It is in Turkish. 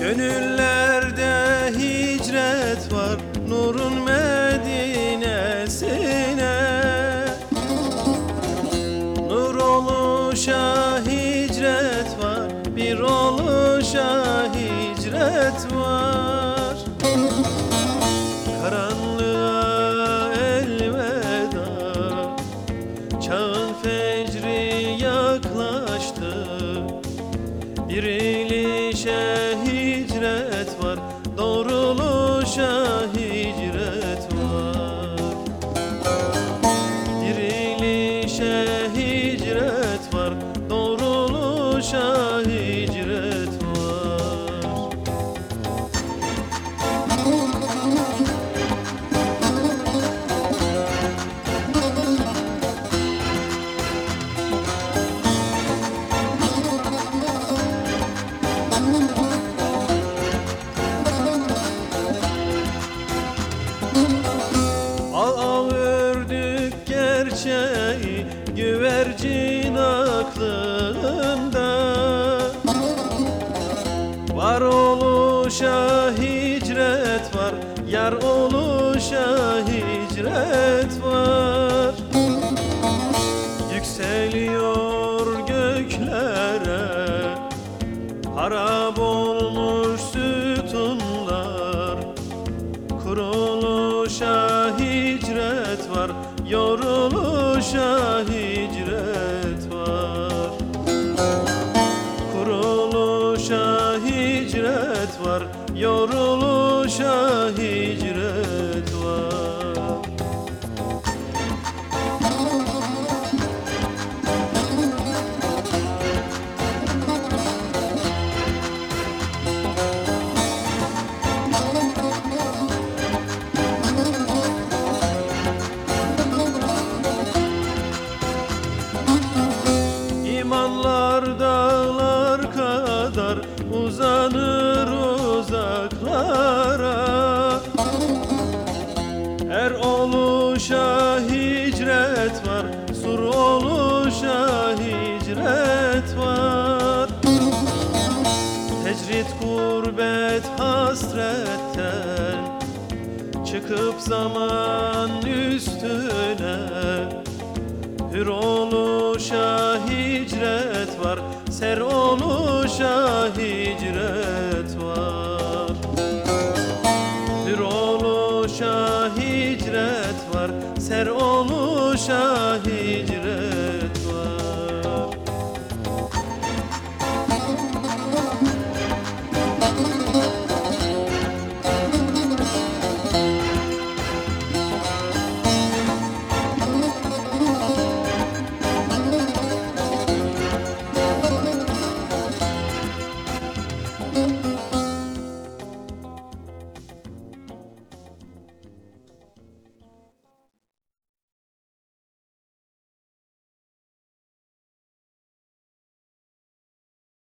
Gönüllerde hicret var Nurun Medine'sine hicret var Doğruluşa hicret var. Dirilişe hicret var Doğruluşa hicret var. Al gerçeği güvercin aklında. Var oluşa hicret var Yar oluşa hicret var. Yükseliyor göklere Harap olmuş sütunlar. Kuruluşa hicret var Yoruluşa hicret var. Kuruluşa hicret var. Yoruluşa hicret İmanlar dağlar kadar uzanır uzaklara. Er oluşa hicret var, sur oluşa hicret var. Tecrit gurbet hasretten Çıkıp zaman üstüne. Hür oluşa hicret var Ser oluşa hicret var. Hür oluşa hicret var Ser oluşa hicret